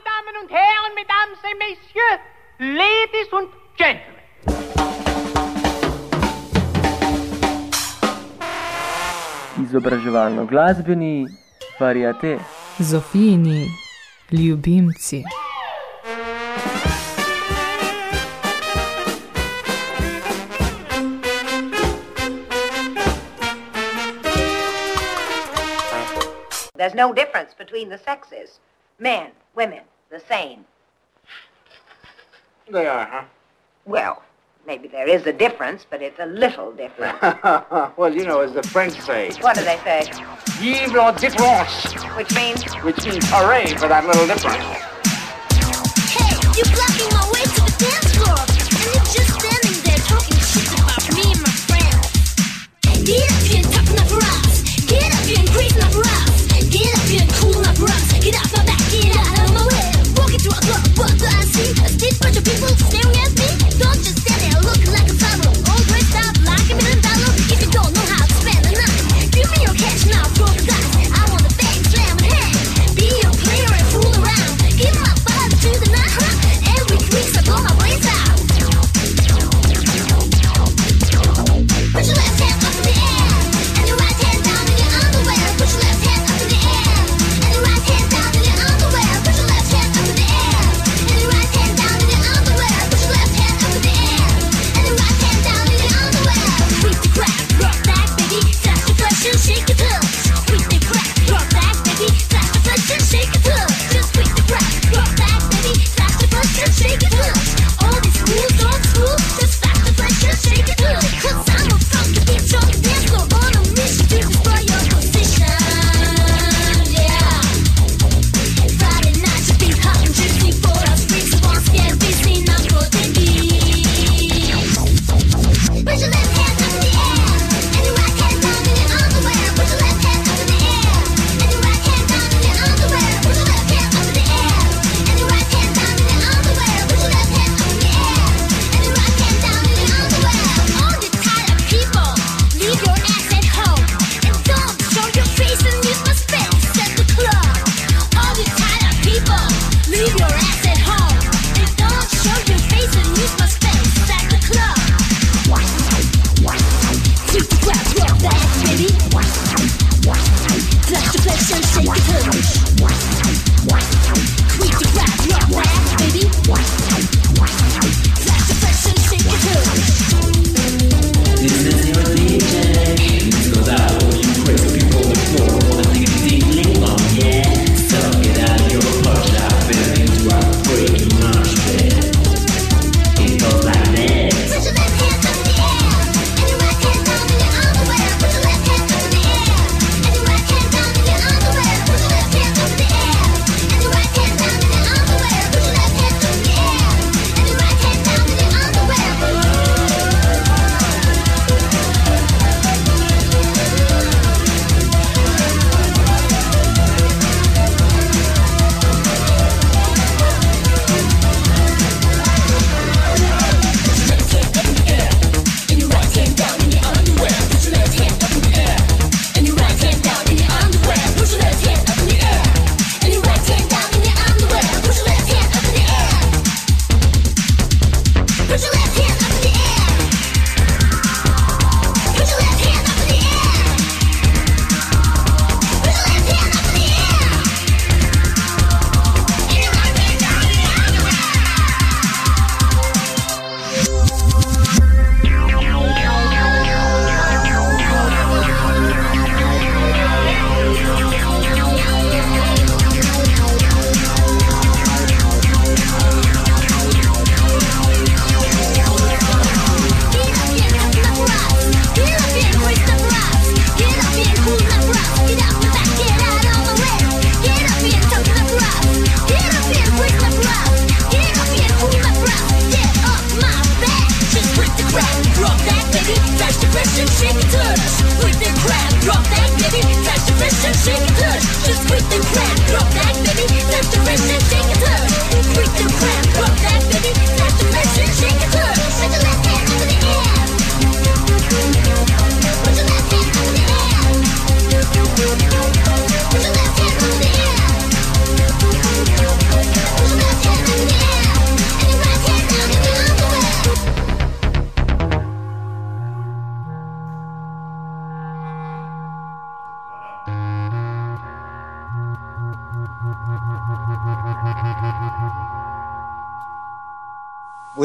meine Damen und Herren, Mesdames et Messieurs, Ladies und Gentlemen. Izobraževalno glasbeni variate. Zofijini ljubimci. There's no difference between the sexes. Men, women, the same. They are, huh? Well, maybe there is a difference, but it's a little different. well, you know, as the French say, what do they say? vive la différence, Which means, which means hooray for that little difference. Walking through a club,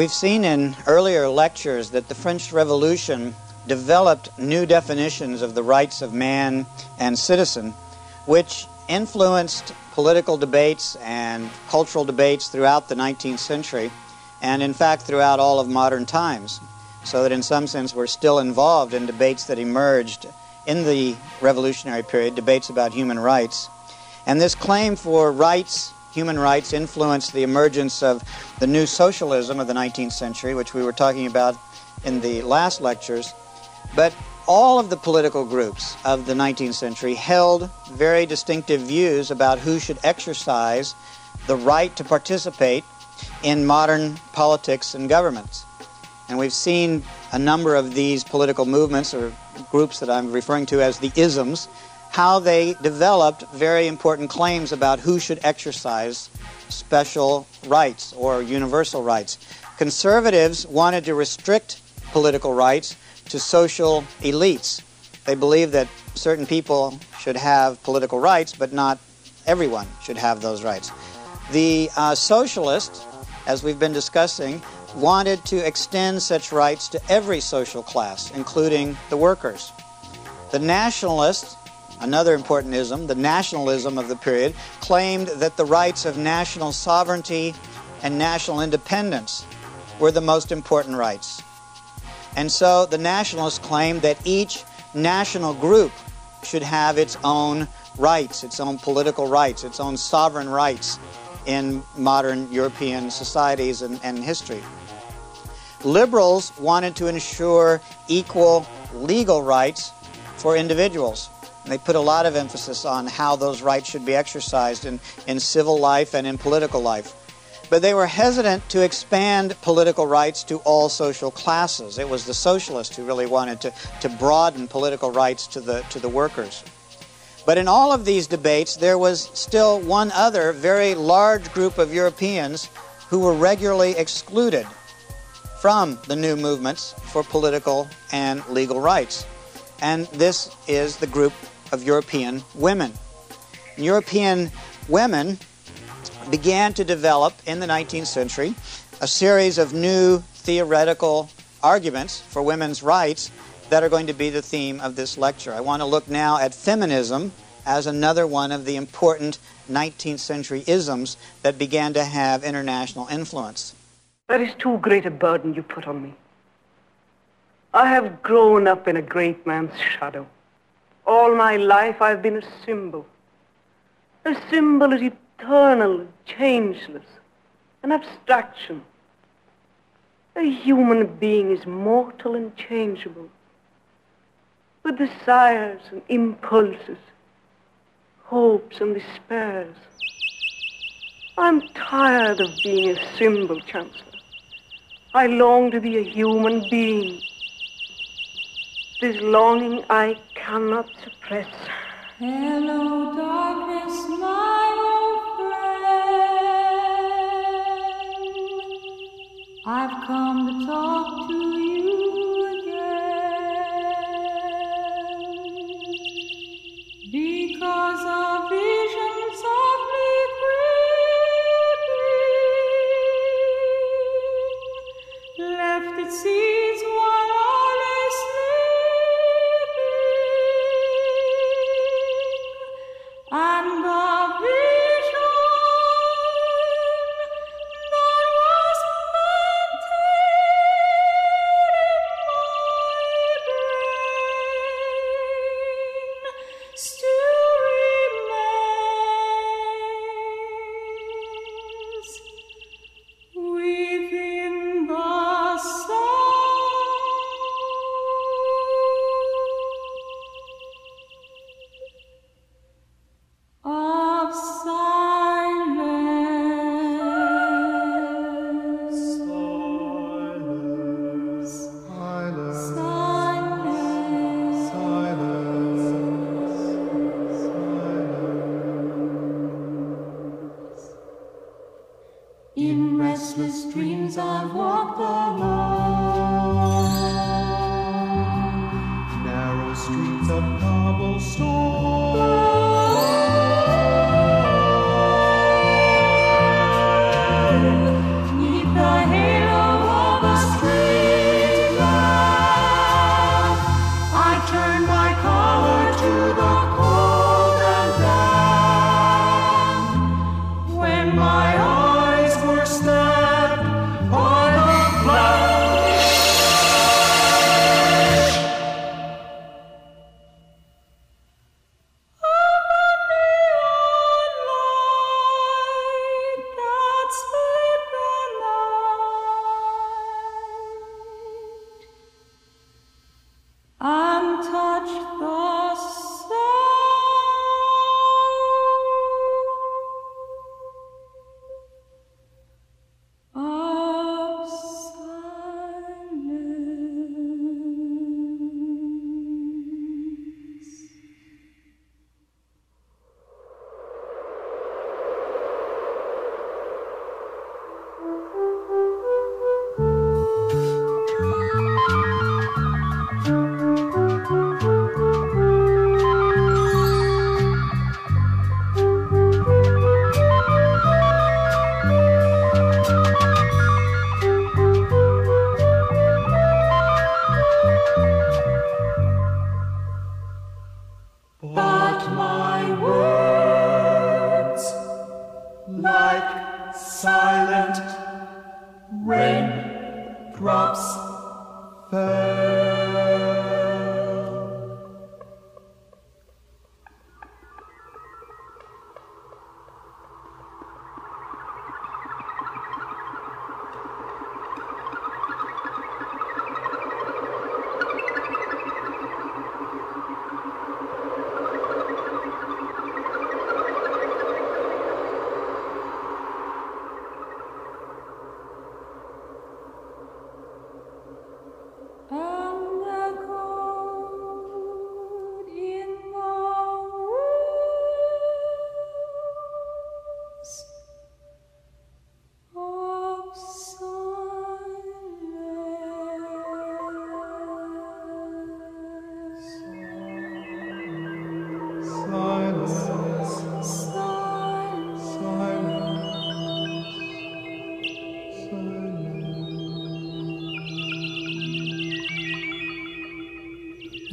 We've seen in earlier lectures that the French Revolution developed new definitions of the rights of man and citizen, which influenced political debates and cultural debates throughout the 19th century, and in fact throughout all of modern times. So that in some sense we're still involved in debates that emerged in the revolutionary period, debates about human rights. And this claim for rights human rights influenced the emergence of the new socialism of the 19th century, which we were talking about in the last lectures. But all of the political groups of the 19th century held very distinctive views about who should exercise the right to participate in modern politics and governments. And we've seen a number of these political movements or groups that I'm referring to as the isms how they developed very important claims about who should exercise special rights or universal rights. Conservatives wanted to restrict political rights to social elites. They believed that certain people should have political rights, but not everyone should have those rights. The uh, socialists, as we've been discussing, wanted to extend such rights to every social class, including the workers. The nationalists another important ism, the nationalism of the period, claimed that the rights of national sovereignty and national independence were the most important rights. And so the nationalists claimed that each national group should have its own rights, its own political rights, its own sovereign rights in modern European societies and, and history. Liberals wanted to ensure equal legal rights for individuals. And they put a lot of emphasis on how those rights should be exercised in, in civil life and in political life. But they were hesitant to expand political rights to all social classes. It was the socialists who really wanted to, to broaden political rights to the, to the workers. But in all of these debates, there was still one other very large group of Europeans who were regularly excluded from the new movements for political and legal rights. And this is the group of European women. European women began to develop in the 19th century a series of new theoretical arguments for women's rights that are going to be the theme of this lecture. I want to look now at feminism as another one of the important 19th century isms that began to have international influence. That is too great a burden you put on me. I have grown up in a great man's shadow. All my life I've been a symbol. A symbol is eternal, changeless, an abstraction. A human being is mortal and changeable, with desires and impulses, hopes and despairs. I'm tired of being a symbol, Chancellor. I long to be a human being. This longing I cannot suppress. Hello, darkness, my old friend. I've come to talk to you again because a vision softly creeping left its seeds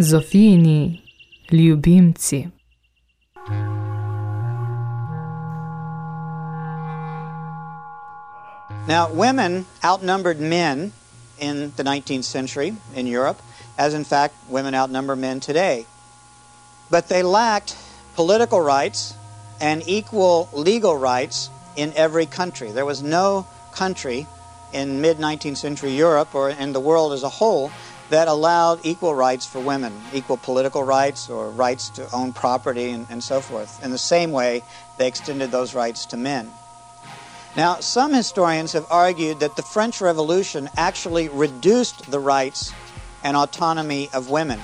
Zofijini ljubimci. Now, women outnumbered men in the 19th century in Europe, as in fact women outnumber men today. But they lacked political rights and equal legal rights in every country. There was no country in mid 19th century Europe or in the world as a whole that allowed equal rights for women, equal political rights or rights to own property and, and so forth. In the same way, they extended those rights to men. Now, some historians have argued that the French Revolution actually reduced the rights and autonomy of women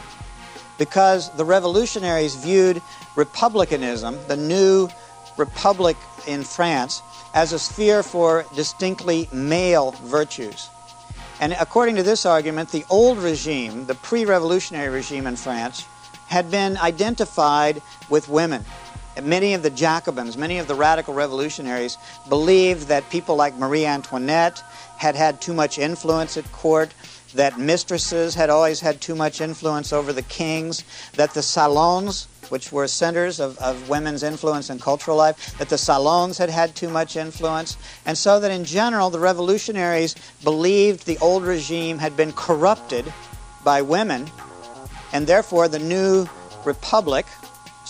because the revolutionaries viewed republicanism, the new republic in France, as a sphere for distinctly male virtues. And according to this argument, the old regime, the pre revolutionary regime in France, had been identified with women. Many of the Jacobins, many of the radical revolutionaries, believed that people like Marie Antoinette had had too much influence at court, that mistresses had always had too much influence over the kings, that the salons, which were centers of, of women's influence in cultural life, that the salons had had too much influence, and so that in general the revolutionaries believed the old regime had been corrupted by women, and therefore the new republic,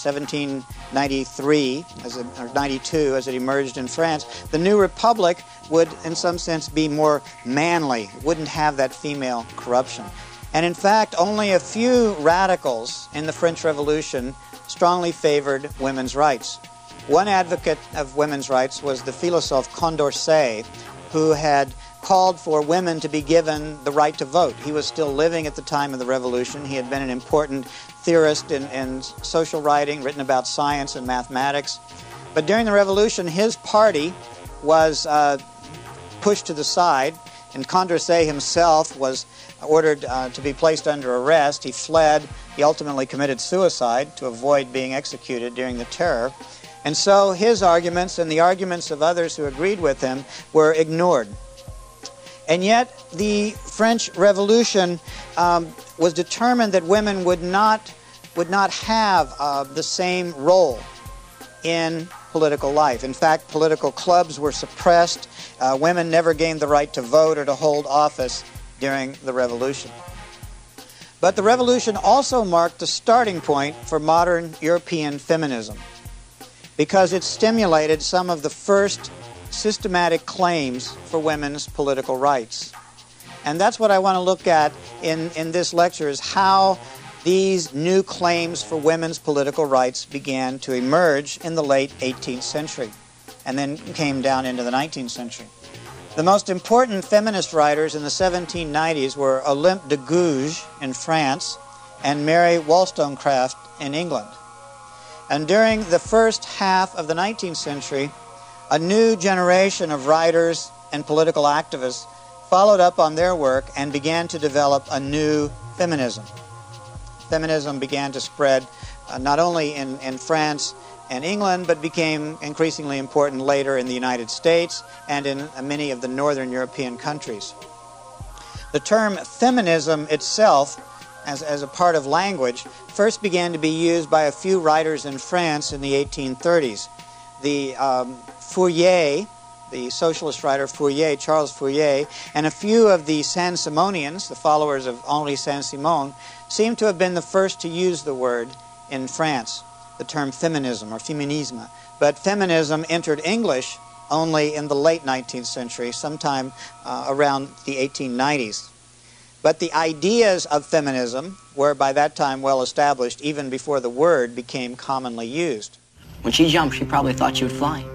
1793 as or 92 as it emerged in France, the new republic would, in some sense, be more manly, wouldn't have that female corruption. And in fact, only a few radicals in the French Revolution strongly favored women's rights. One advocate of women's rights was the philosophe Condorcet, who had called for women to be given the right to vote. He was still living at the time of the revolution. He had been an important theorist in, in social writing, written about science and mathematics. But during the revolution, his party was uh, pushed to the side, and Condorcet himself was ordered uh, to be placed under arrest. He fled. He ultimately committed suicide to avoid being executed during the terror. And so his arguments and the arguments of others who agreed with him were ignored. And yet, the French Revolution um, was determined that women would not, would not have uh, the same role in political life. In fact, political clubs were suppressed. Uh, women never gained the right to vote or to hold office during the revolution. But the revolution also marked the starting point for modern European feminism because it stimulated some of the first systematic claims for women's political rights. And that's what I want to look at in, in this lecture is how these new claims for women's political rights began to emerge in the late 18th century and then came down into the 19th century. The most important feminist writers in the 1790s were Olympe de Gouges in France and Mary Wollstonecraft in England. And during the first half of the 19th century, a new generation of writers and political activists followed up on their work and began to develop a new feminism. Feminism began to spread uh, not only in, in France and England, but became increasingly important later in the United States and in many of the northern European countries. The term feminism itself, as, as a part of language, first began to be used by a few writers in France in the 1830s. The um, Fourier, the socialist writer Fourier, Charles Fourier, and a few of the Saint-Simonians, the followers of Henri Saint-Simon, seem to have been the first to use the word in France, the term feminism or feminisme. But feminism entered English only in the late 19th century, sometime uh, around the 1890s. But the ideas of feminism were by that time well established even before the word became commonly used. When she jumped, she probably thought she would fly.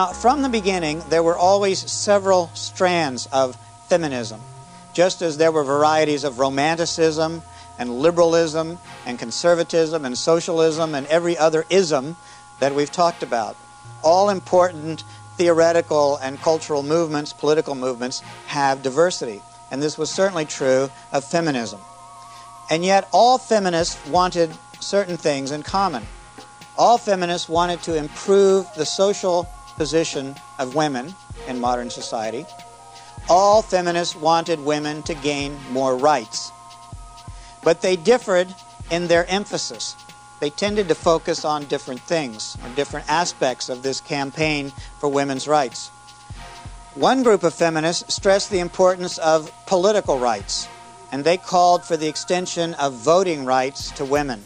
Now, from the beginning, there were always several strands of feminism, just as there were varieties of romanticism and liberalism and conservatism and socialism and every other ism that we've talked about. All important theoretical and cultural movements, political movements, have diversity. And this was certainly true of feminism. And yet, all feminists wanted certain things in common. All feminists wanted to improve the social position of women in modern society. All feminists wanted women to gain more rights. But they differed in their emphasis. They tended to focus on different things or different aspects of this campaign for women's rights. One group of feminists stressed the importance of political rights, and they called for the extension of voting rights to women.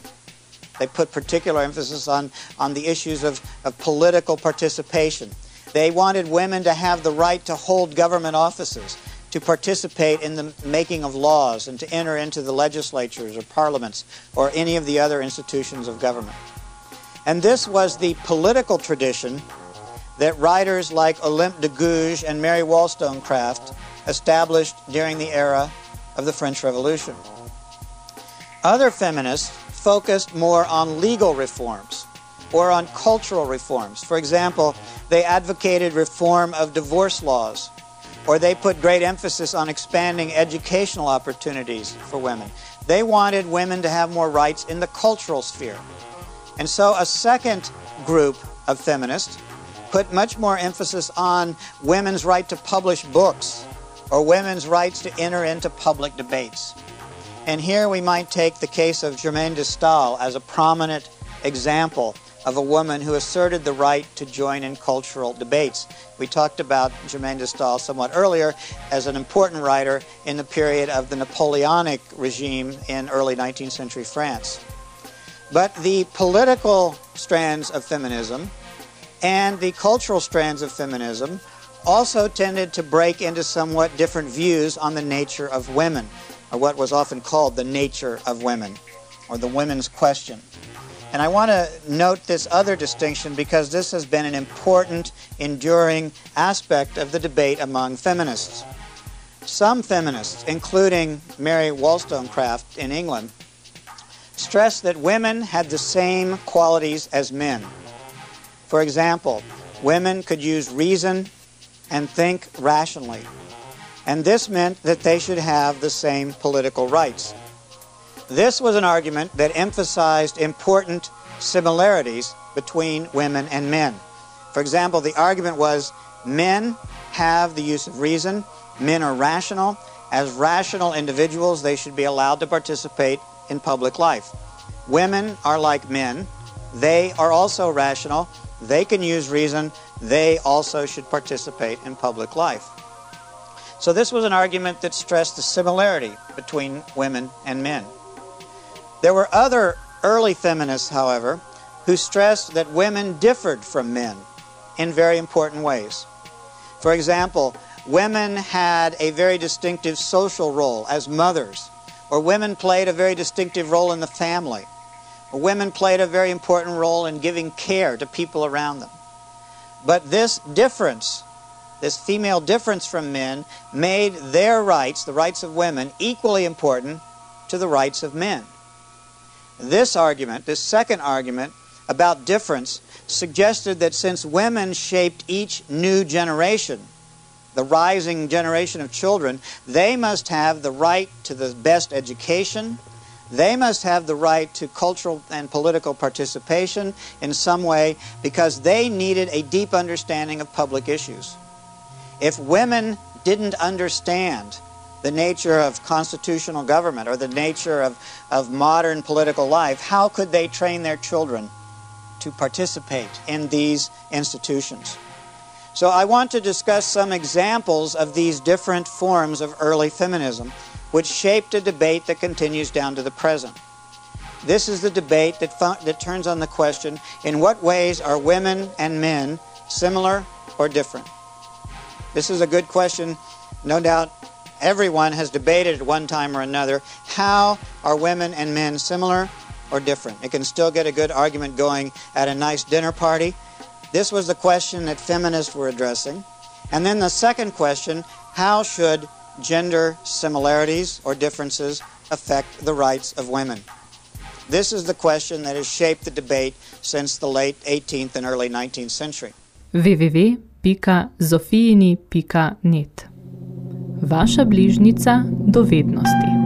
They put particular emphasis on, on the issues of, of political participation. They wanted women to have the right to hold government offices, to participate in the making of laws, and to enter into the legislatures or parliaments or any of the other institutions of government. And this was the political tradition that writers like Olympe de Gouges and Mary Wollstonecraft established during the era of the French Revolution. Other feminists focused more on legal reforms or on cultural reforms. For example, they advocated reform of divorce laws, or they put great emphasis on expanding educational opportunities for women. They wanted women to have more rights in the cultural sphere. And so a second group of feminists put much more emphasis on women's right to publish books or women's rights to enter into public debates. And here we might take the case of Germaine de Stael as a prominent example of a woman who asserted the right to join in cultural debates. We talked about Germaine de Stael somewhat earlier as an important writer in the period of the Napoleonic regime in early 19th century France. But the political strands of feminism and the cultural strands of feminism also tended to break into somewhat different views on the nature of women, what was often called the nature of women, or the women's question. And I want to note this other distinction because this has been an important, enduring aspect of the debate among feminists. Some feminists, including Mary Wollstonecraft in England, stressed that women had the same qualities as men. For example, women could use reason and think rationally. And this meant that they should have the same political rights. This was an argument that emphasized important similarities between women and men. For example, the argument was men have the use of reason, men are rational. As rational individuals, they should be allowed to participate in public life. Women are like men, they are also rational, they can use reason, they also should participate in public life. So, this was an argument that stressed the similarity between women and men. There were other early feminists, however, who stressed that women differed from men in very important ways. For example, women had a very distinctive social role as mothers, or women played a very distinctive role in the family, or women played a very important role in giving care to people around them. But this difference, this female difference from men, made their rights, the rights of women, equally important to the rights of men. This argument, this second argument about difference, suggested that since women shaped each new generation, the rising generation of children, they must have the right to the best education. They must have the right to cultural and political participation in some way because they needed a deep understanding of public issues. If women didn't understand the nature of constitutional government or the nature of, of modern political life, how could they train their children to participate in these institutions? So, I want to discuss some examples of these different forms of early feminism, which shaped a debate that continues down to the present. This is the debate that, that turns on the question in what ways are women and men similar or different? This is a good question. No doubt everyone has debated at one time or another how are women and men similar or different? It can still get a good argument going at a nice dinner party. This was the question that feminists were addressing. And then the second question how should gender similarities or differences affect the rights of women? This is the question that has shaped the debate since the late 18th and early 19th century. www.zofijini.net Vaša bližnica dovednosti.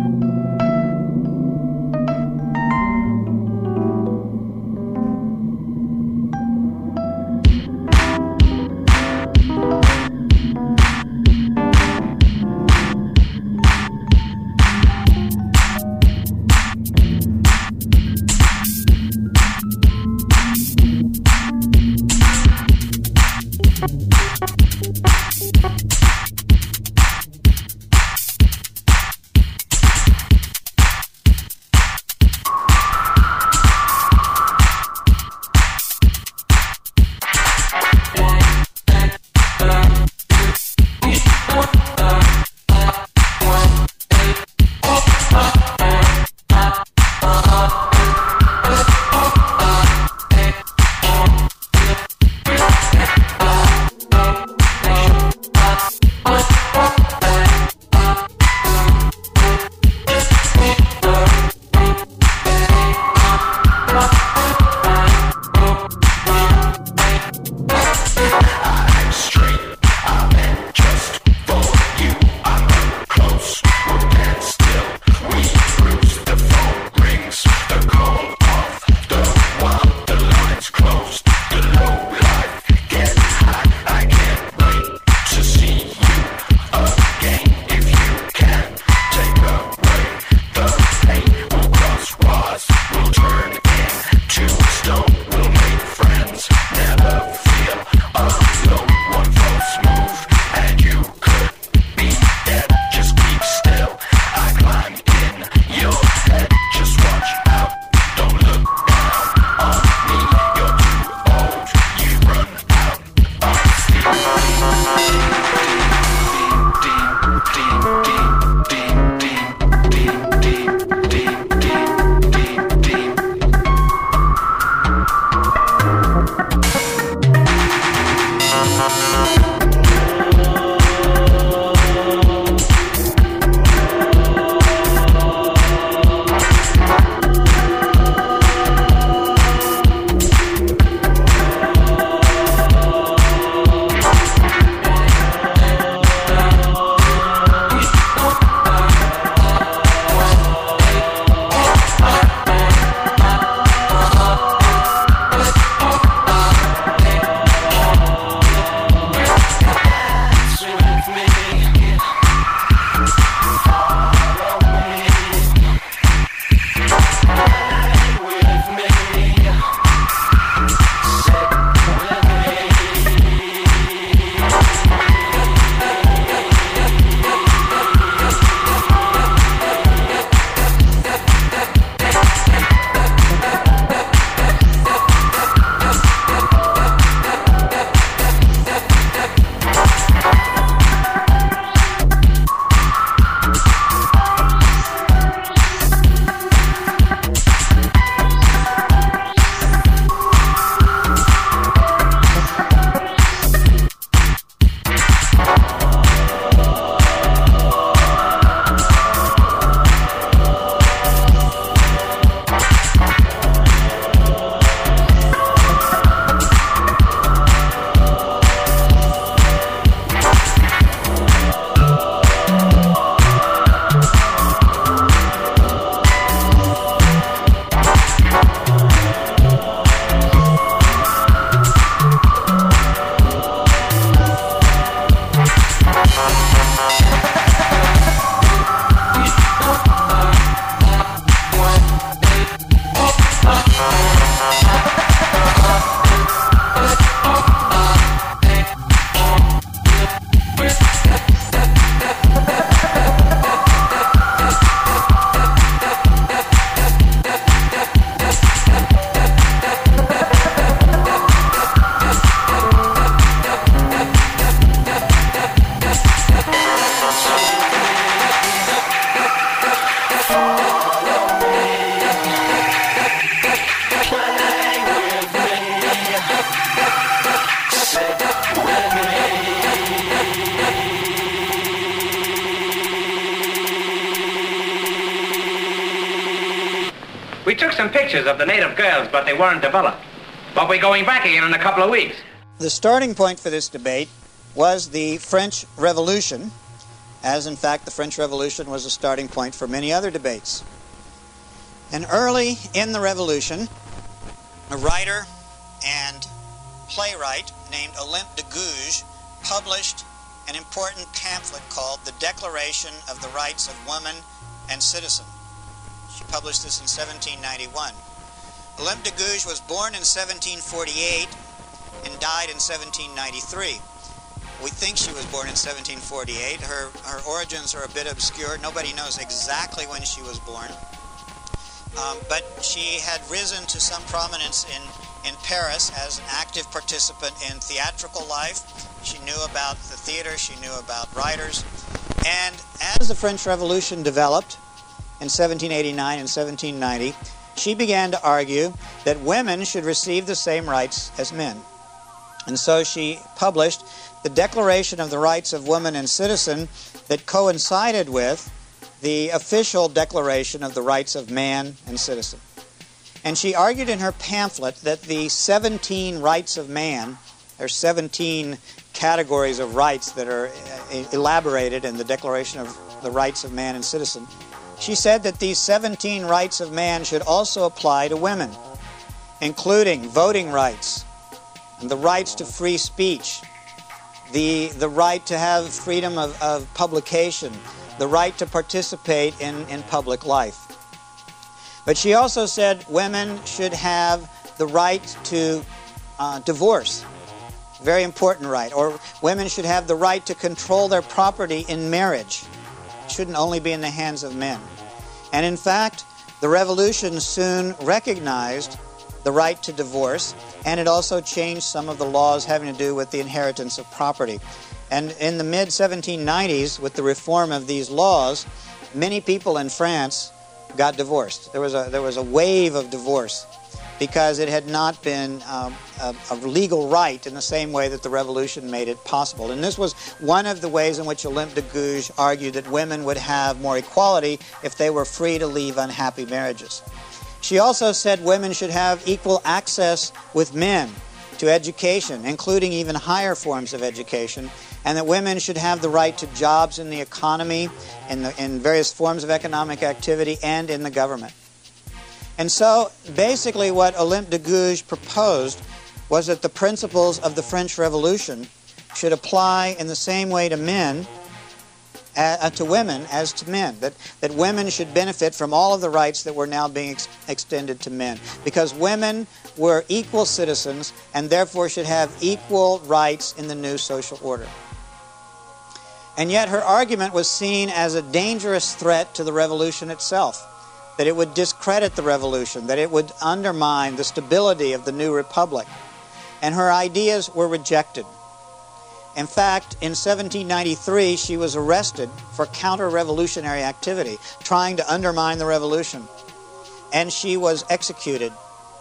Of the native girls, but they weren't developed. But we're going back again in a couple of weeks. The starting point for this debate was the French Revolution, as in fact the French Revolution was a starting point for many other debates. And early in the Revolution, a writer and playwright named Olympe de Gouges published an important pamphlet called The Declaration of the Rights of Woman and Citizen. She published this in 1791. Olympe de Gouges was born in 1748 and died in 1793. We think she was born in 1748. Her, her origins are a bit obscure. Nobody knows exactly when she was born. Um, but she had risen to some prominence in, in Paris as an active participant in theatrical life. She knew about the theater, she knew about writers. And as the French Revolution developed in 1789 and 1790, she began to argue that women should receive the same rights as men. And so she published the Declaration of the Rights of Woman and Citizen that coincided with the official Declaration of the Rights of Man and Citizen. And she argued in her pamphlet that the 17 rights of man, there are 17 categories of rights that are uh, elaborated in the Declaration of the Rights of Man and Citizen. She said that these 17 rights of man should also apply to women, including voting rights, and the rights to free speech, the, the right to have freedom of, of publication, the right to participate in, in public life. But she also said women should have the right to uh, divorce, very important right, or women should have the right to control their property in marriage. Shouldn't only be in the hands of men. And in fact, the revolution soon recognized the right to divorce, and it also changed some of the laws having to do with the inheritance of property. And in the mid 1790s, with the reform of these laws, many people in France got divorced. There was a, there was a wave of divorce because it had not been um, a, a, legal right in the same way that the revolution made it possible. And this was one of the ways in which Olympe de Gouges argued that women would have more equality if they were free to leave unhappy marriages. She also said women should have equal access with men to education, including even higher forms of education, and that women should have the right to jobs in the economy, in, the, in various forms of economic activity, and in the government. And so, basically, what Olympe de Gouges proposed was that the principles of the French Revolution should apply in the same way to men, uh, to women, as to men. That, that women should benefit from all of the rights that were now being ex- extended to men. Because women were equal citizens and therefore should have equal rights in the new social order. And yet, her argument was seen as a dangerous threat to the revolution itself that it would discredit the revolution, that it would undermine the stability of the new republic. And her ideas were rejected. In fact, in 1793, she was arrested for counter revolutionary activity, trying to undermine the revolution. And she was executed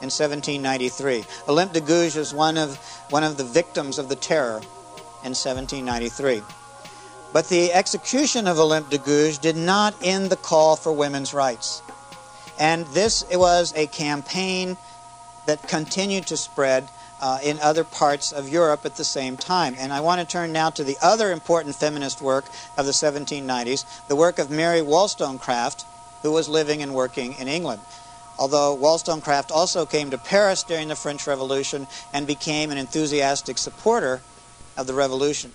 in 1793. Olympe de Gouges was one of, one of the victims of the terror in 1793. But the execution of Olympe de Gouges did not end the call for women's rights. And this was a campaign that continued to spread uh, in other parts of Europe at the same time. And I want to turn now to the other important feminist work of the 1790s, the work of Mary Wollstonecraft, who was living and working in England. Although Wollstonecraft also came to Paris during the French Revolution and became an enthusiastic supporter of the revolution.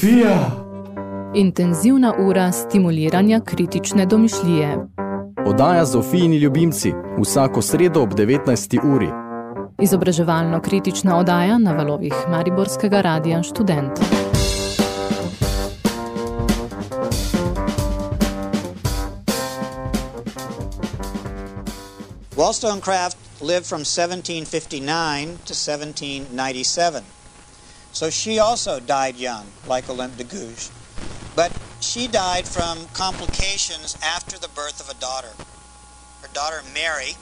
Zofija. Intenzivna ura stimuliranja kritične domišljije. Podaja Zofijini ljubimci vsako sredo ob 19. uri. Izobraževalno-kritična oddaja na valovih Mariborskega radija Študent. Wollstonecraft lived from 1759 to 1797. So she also died young, like Olympe de Gouges. But she died from complications after the birth of a daughter. Her daughter Mary,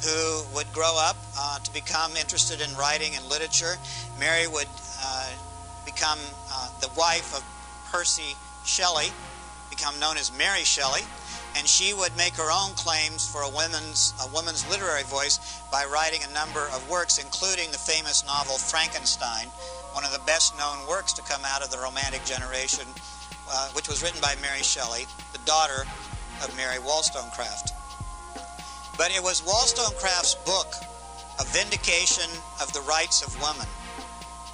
who would grow up uh, to become interested in writing and literature. Mary would uh, become uh, the wife of Percy Shelley, become known as Mary Shelley, and she would make her own claims for a woman's a woman's literary voice by writing a number of works, including the famous novel Frankenstein, one of the best known works to come out of the Romantic generation, uh, which was written by Mary Shelley, the daughter of Mary Wollstonecraft. But it was Wollstonecraft's book, A Vindication of the Rights of Woman,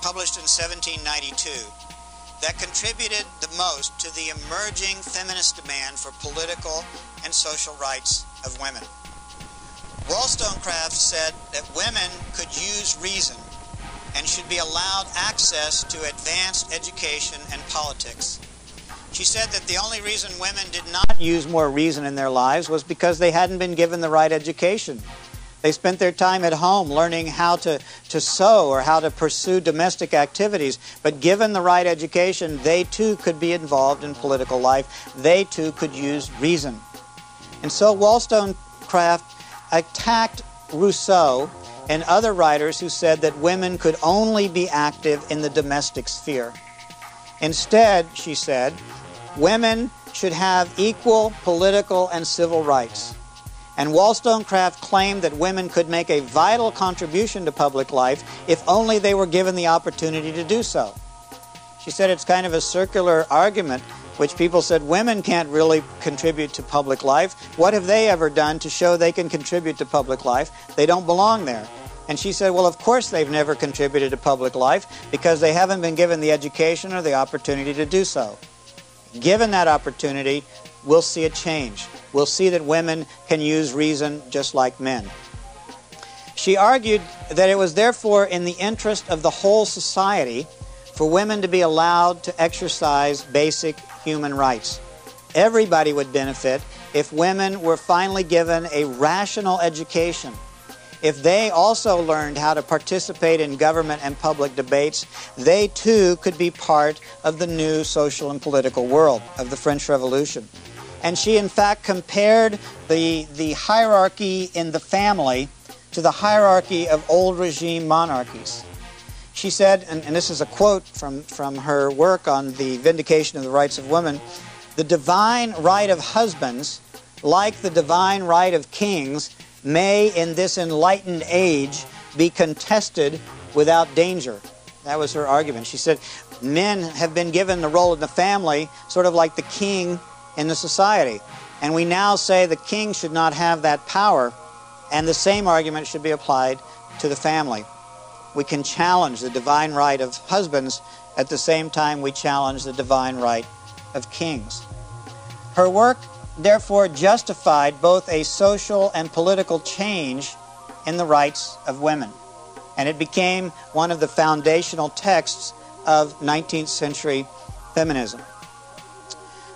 published in 1792, that contributed the most to the emerging feminist demand for political and social rights of women. Wollstonecraft said that women could use reason and should be allowed access to advanced education and politics. She said that the only reason women did not use more reason in their lives was because they hadn't been given the right education. They spent their time at home learning how to, to sew or how to pursue domestic activities. But given the right education, they too could be involved in political life. They too could use reason. And so Wollstonecraft attacked Rousseau and other writers who said that women could only be active in the domestic sphere. Instead, she said, women should have equal political and civil rights. And Wollstonecraft claimed that women could make a vital contribution to public life if only they were given the opportunity to do so. She said it's kind of a circular argument, which people said women can't really contribute to public life. What have they ever done to show they can contribute to public life? They don't belong there. And she said, well, of course they've never contributed to public life because they haven't been given the education or the opportunity to do so. Given that opportunity, we'll see a change. We'll see that women can use reason just like men. She argued that it was therefore in the interest of the whole society for women to be allowed to exercise basic human rights. Everybody would benefit if women were finally given a rational education. If they also learned how to participate in government and public debates, they too could be part of the new social and political world of the French Revolution. And she, in fact, compared the, the hierarchy in the family to the hierarchy of old regime monarchies. She said, and, and this is a quote from, from her work on the vindication of the rights of women the divine right of husbands, like the divine right of kings, may in this enlightened age be contested without danger. That was her argument. She said, men have been given the role in the family, sort of like the king in the society. And we now say the king should not have that power, and the same argument should be applied to the family. We can challenge the divine right of husbands at the same time we challenge the divine right of kings. Her work therefore justified both a social and political change in the rights of women, and it became one of the foundational texts of 19th century feminism.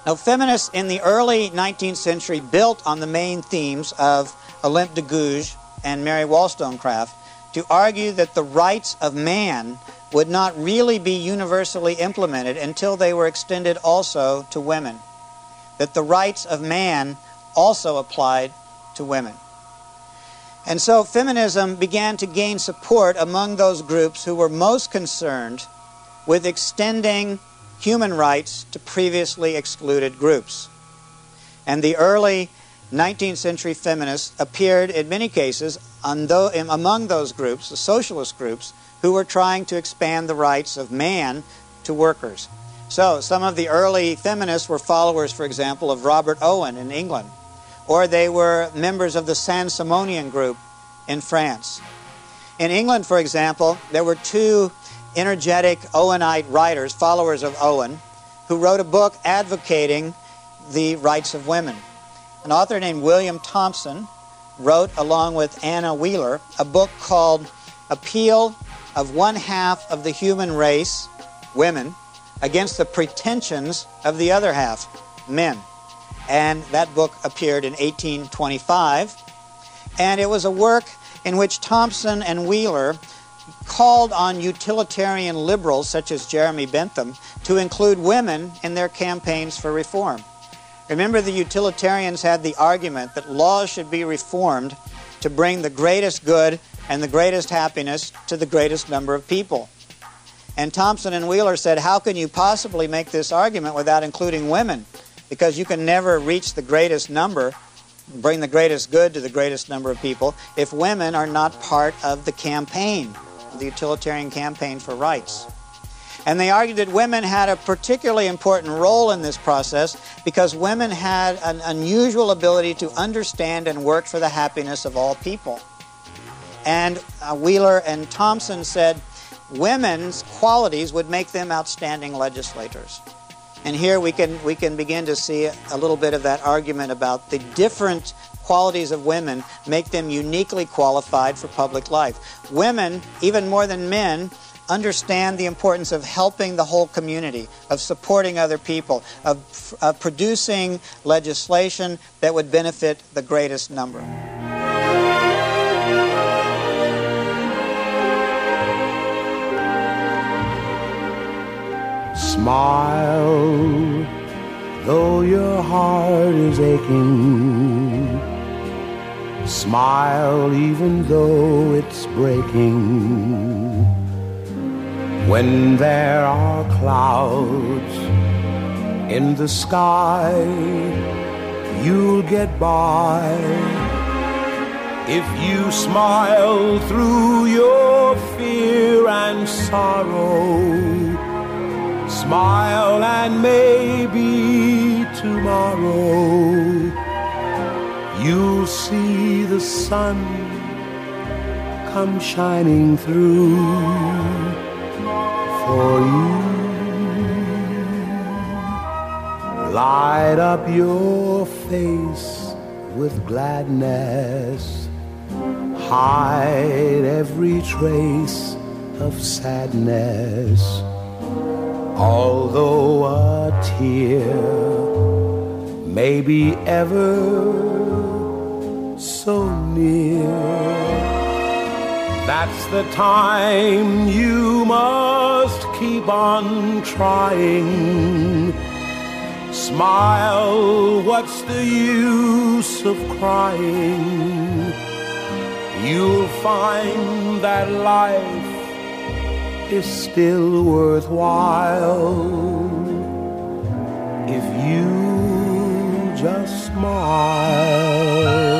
Now, feminists in the early 19th century built on the main themes of Olympe de Gouges and Mary Wollstonecraft to argue that the rights of man would not really be universally implemented until they were extended also to women. that the rights of man also applied to women. And so feminism began to gain support among those groups who were most concerned with extending human rights to previously excluded groups. And the early 19th century feminists appeared in many cases among those groups, the socialist groups, who were trying to expand the rights of man to workers. So, some of the early feminists were followers, for example, of Robert Owen in England, or they were members of the Saint-Simonian group in France. In England, for example, there were two energetic Owenite writers, followers of Owen, who wrote a book advocating the rights of women. An author named William Thompson wrote, along with Anna Wheeler, a book called Appeal of One Half of the Human Race, Women, against the pretensions of the other half, men. And that book appeared in 1825. And it was a work in which Thompson and Wheeler called on utilitarian liberals such as Jeremy Bentham to include women in their campaigns for reform. Remember, the utilitarians had the argument that laws should be reformed to bring the greatest good and the greatest happiness to the greatest number of people. And Thompson and Wheeler said, How can you possibly make this argument without including women? Because you can never reach the greatest number, bring the greatest good to the greatest number of people, if women are not part of the campaign, the utilitarian campaign for rights. And they argued that women had a particularly important role in this process because women had an unusual ability to understand and work for the happiness of all people. And uh, Wheeler and Thompson said women's qualities would make them outstanding legislators. And here we can, we can begin to see a little bit of that argument about the different qualities of women make them uniquely qualified for public life. Women, even more than men, understand the importance of helping the whole community, of supporting other people, of, of producing legislation that would benefit the greatest number. Smile, though your heart is aching. Smile, even though it's breaking. When there are clouds in the sky, you'll get by. If you smile through your fear and sorrow, Smile and maybe tomorrow you'll see the sun come shining through for you. Light up your face with gladness, hide every trace of sadness Although a tear may be ever so near, that's the time you must keep on trying. Smile, what's the use of crying? You'll find that life is still worthwhile if you just smile.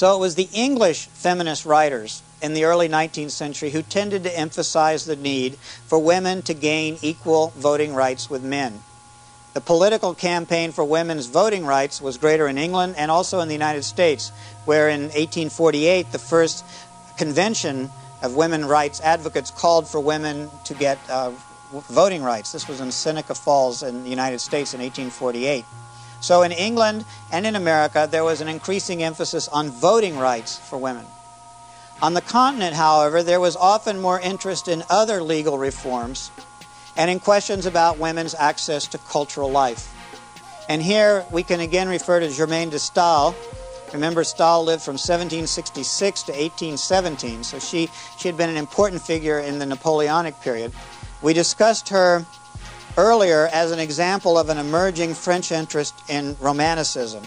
So it was the English feminist writers in the early 19th century who tended to emphasize the need for women to gain equal voting rights with men. The political campaign for women's voting rights was greater in England and also in the United States, where in 1848 the first convention of women rights advocates called for women to get uh, voting rights. This was in Seneca Falls in the United States in 1848. So in England and in America, there was an increasing emphasis on voting rights for women. On the continent, however, there was often more interest in other legal reforms and in questions about women's access to cultural life. And here we can again refer to Germaine de Stael. Remember, Stael lived from 1766 to 1817, so she, she had been an important figure in the Napoleonic period. We discussed her earlier as an example of an emerging French interest in Romanticism.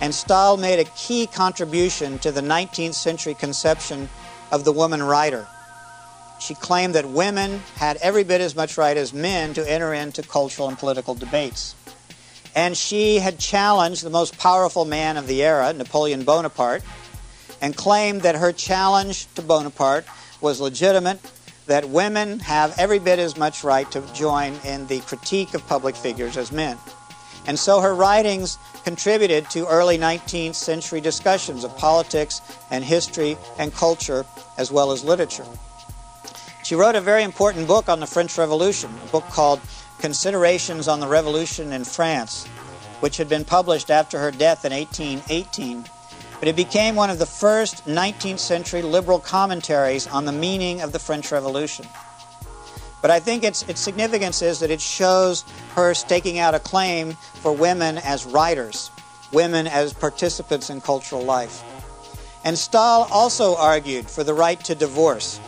And Stael made a key contribution to the 19th century conception of the woman writer. She claimed that women had every bit as much right as men to enter into cultural and political debates. And she had challenged the most powerful man of the era, Napoleon Bonaparte, and claimed that her challenge to Bonaparte was legitimate that women have every bit as much right to join in the critique of public figures as men. And so her writings contributed to early 19th century discussions of politics and history and culture as well as literature. She wrote a very important book on the French Revolution, a book called Considerations on the Revolution in France, which had been published after her death in 1818 but it became one of the first 19th century liberal commentaries on the meaning of the French Revolution. But I think its, its significance is that it shows her staking out a claim for women as writers, women as participants in cultural life. And Stael also argued for the right to divorce,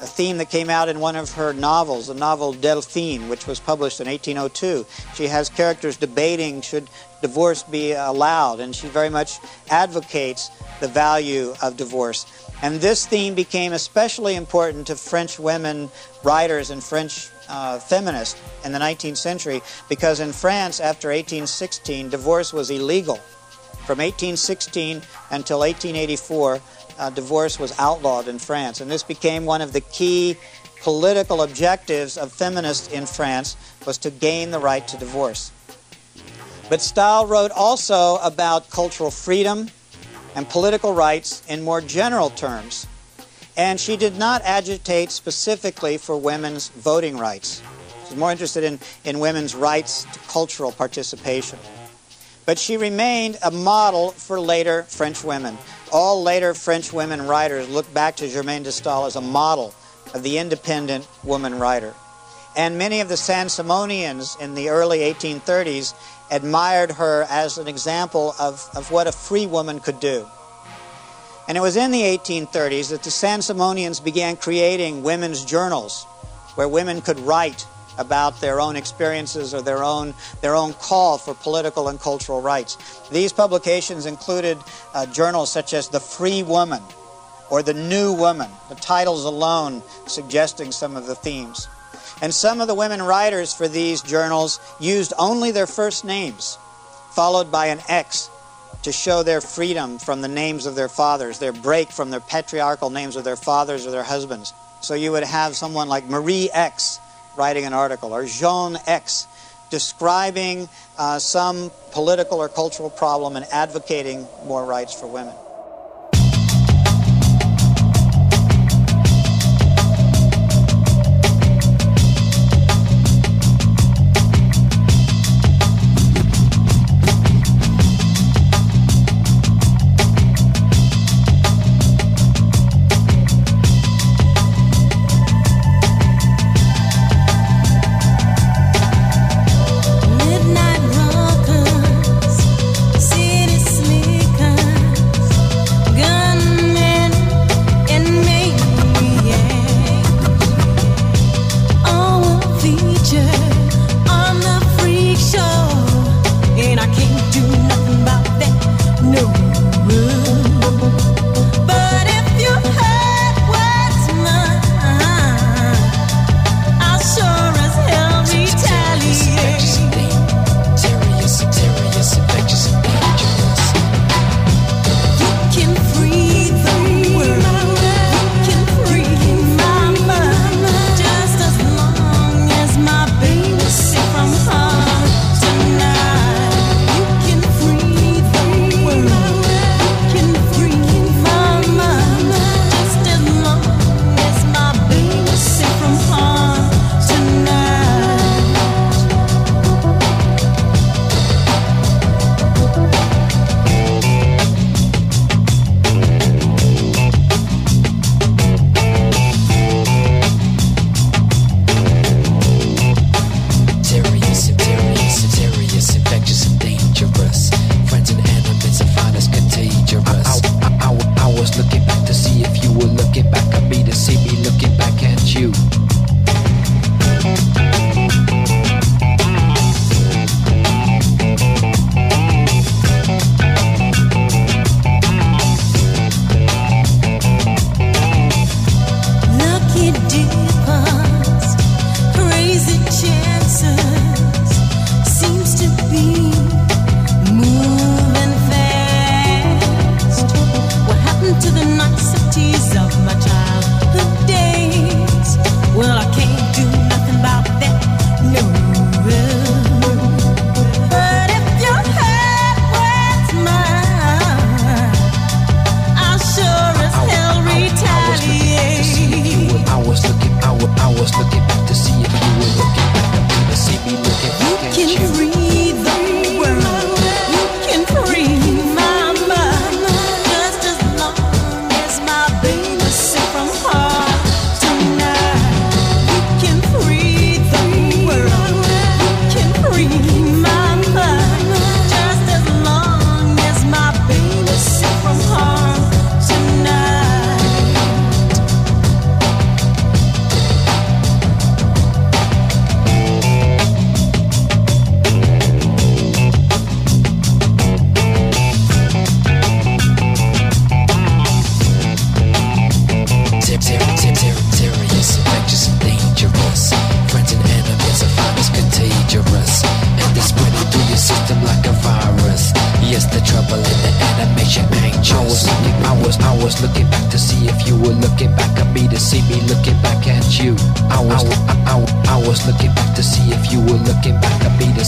a theme that came out in one of her novels, the novel Delphine, which was published in 1802. She has characters debating should divorce be allowed, and she very much advocates the value of divorce. And this theme became especially important to French women writers and French uh, feminists in the 19th century because in France, after 1816, divorce was illegal. From 1816 until 1884, uh, divorce was outlawed in France. And this became one of the key political objectives of feminists in France was to gain the right to divorce. But Stael wrote also about cultural freedom and political rights in more general terms. And she did not agitate specifically for women's voting rights. She was more interested in, in women's rights to cultural participation. But she remained a model for later French women. All later French women writers look back to Germaine de Stael as a model of the independent woman writer. And many of the Saint-Simonians in the early 1830s admired her as an example of, of what a free woman could do. And it was in the 1830s that the Saint-Simonians began creating women's journals where women could write about their own experiences or their own, their own call for political and cultural rights. These publications included uh, journals such as The Free Woman or The New Woman, the titles alone suggesting some of the themes. And some of the women writers for these journals used only their first names, followed by an X to show their freedom from the names of their fathers, their break from their patriarchal names of their fathers or their husbands. So you would have someone like Marie X writing an article, or Jean X describing uh, some political or cultural problem and advocating more rights for women.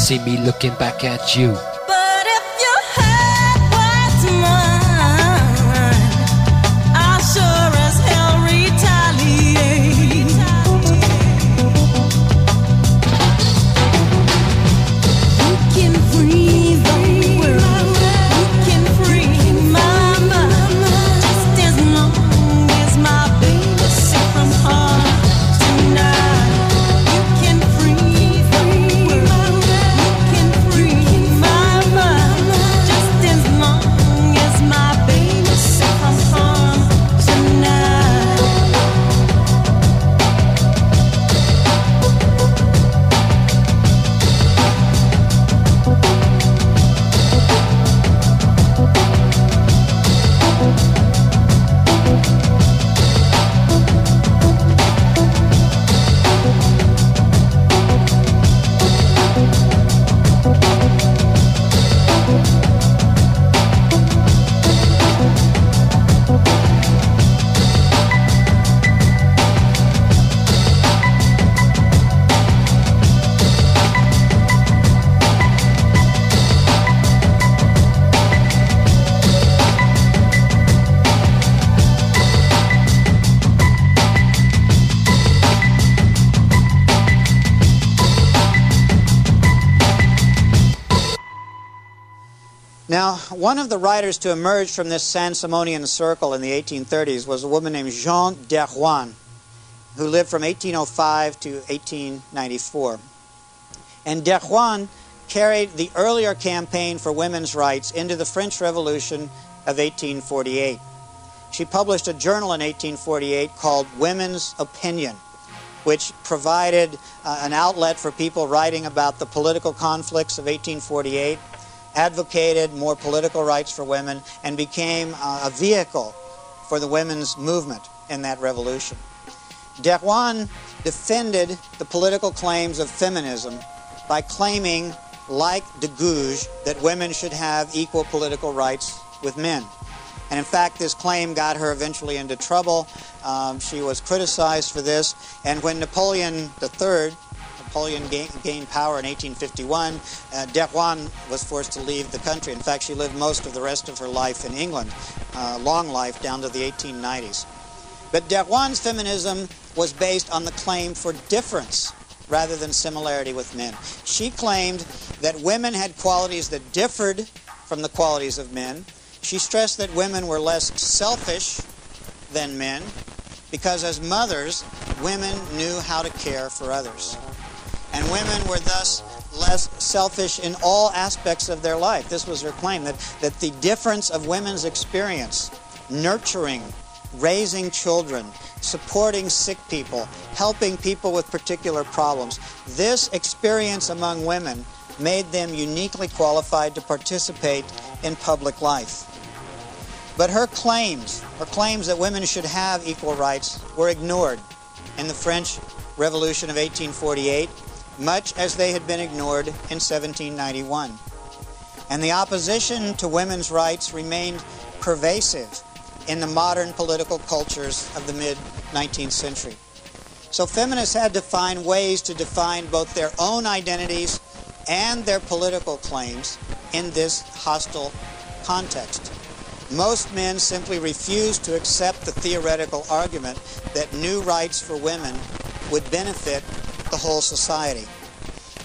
See me looking back at you. One of the writers to emerge from this Saint-Simonian circle in the 1830s was a woman named Jean Deroin, who lived from 1805 to 1894. And Deroin carried the earlier campaign for women's rights into the French Revolution of 1848. She published a journal in 1848 called Women's Opinion, which provided uh, an outlet for people writing about the political conflicts of 1848 advocated more political rights for women and became a vehicle for the women's movement in that revolution. Deroin defended the political claims of feminism by claiming, like de Gouges, that women should have equal political rights with men. And in fact, this claim got her eventually into trouble. Um, she was criticized for this. And when Napoleon III Napoleon gain, gained power in 1851, uh, was forced to leave the country. In fact, she lived most of the rest of her life in England, uh, long life down to the 1890s. But Deroin's feminism was based on the claim for difference rather than similarity with men. She claimed that women had qualities that differed from the qualities of men. She stressed that women were less selfish than men because as mothers, women knew how to care for others and women were thus less selfish in all aspects of their life. This was her claim that, that the difference of women's experience, nurturing, raising children, supporting sick people, helping people with particular problems, this experience among women made them uniquely qualified to participate in public life. But her claims, her claims that women should have equal rights, were ignored in the French Revolution of 1848 much as they had been ignored in 1791. And the opposition to women's rights remained pervasive in the modern political cultures of the mid 19th century. So feminists had to find ways to define both their own identities and their political claims in this hostile context. Most men simply refused to accept the theoretical argument that new rights for women would benefit the whole society.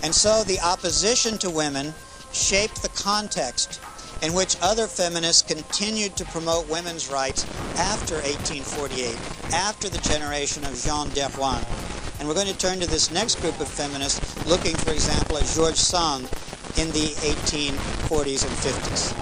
And so the opposition to women shaped the context in which other feminists continued to promote women's rights after 1848, after the generation of Jean Deroin. And we're going to turn to this next group of feminists, looking, for example, at George Sand in the 1840s and 50s.